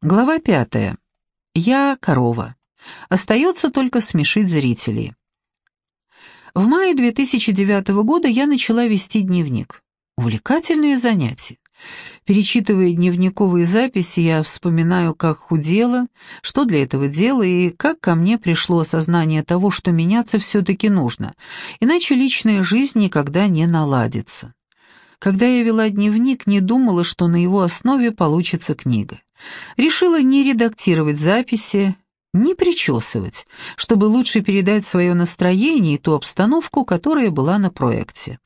Глава пятая. Я корова. Остается только смешить зрителей. В мае 2009 года я начала вести дневник. Увлекательные занятия. Перечитывая дневниковые записи, я вспоминаю, как худела, что для этого делала и как ко мне пришло осознание того, что меняться все-таки нужно, иначе личная жизнь никогда не наладится. Когда я вела дневник, не думала, что на его основе получится книга. Решила не редактировать записи, не причесывать, чтобы лучше передать свое настроение и ту обстановку, которая была на проекте.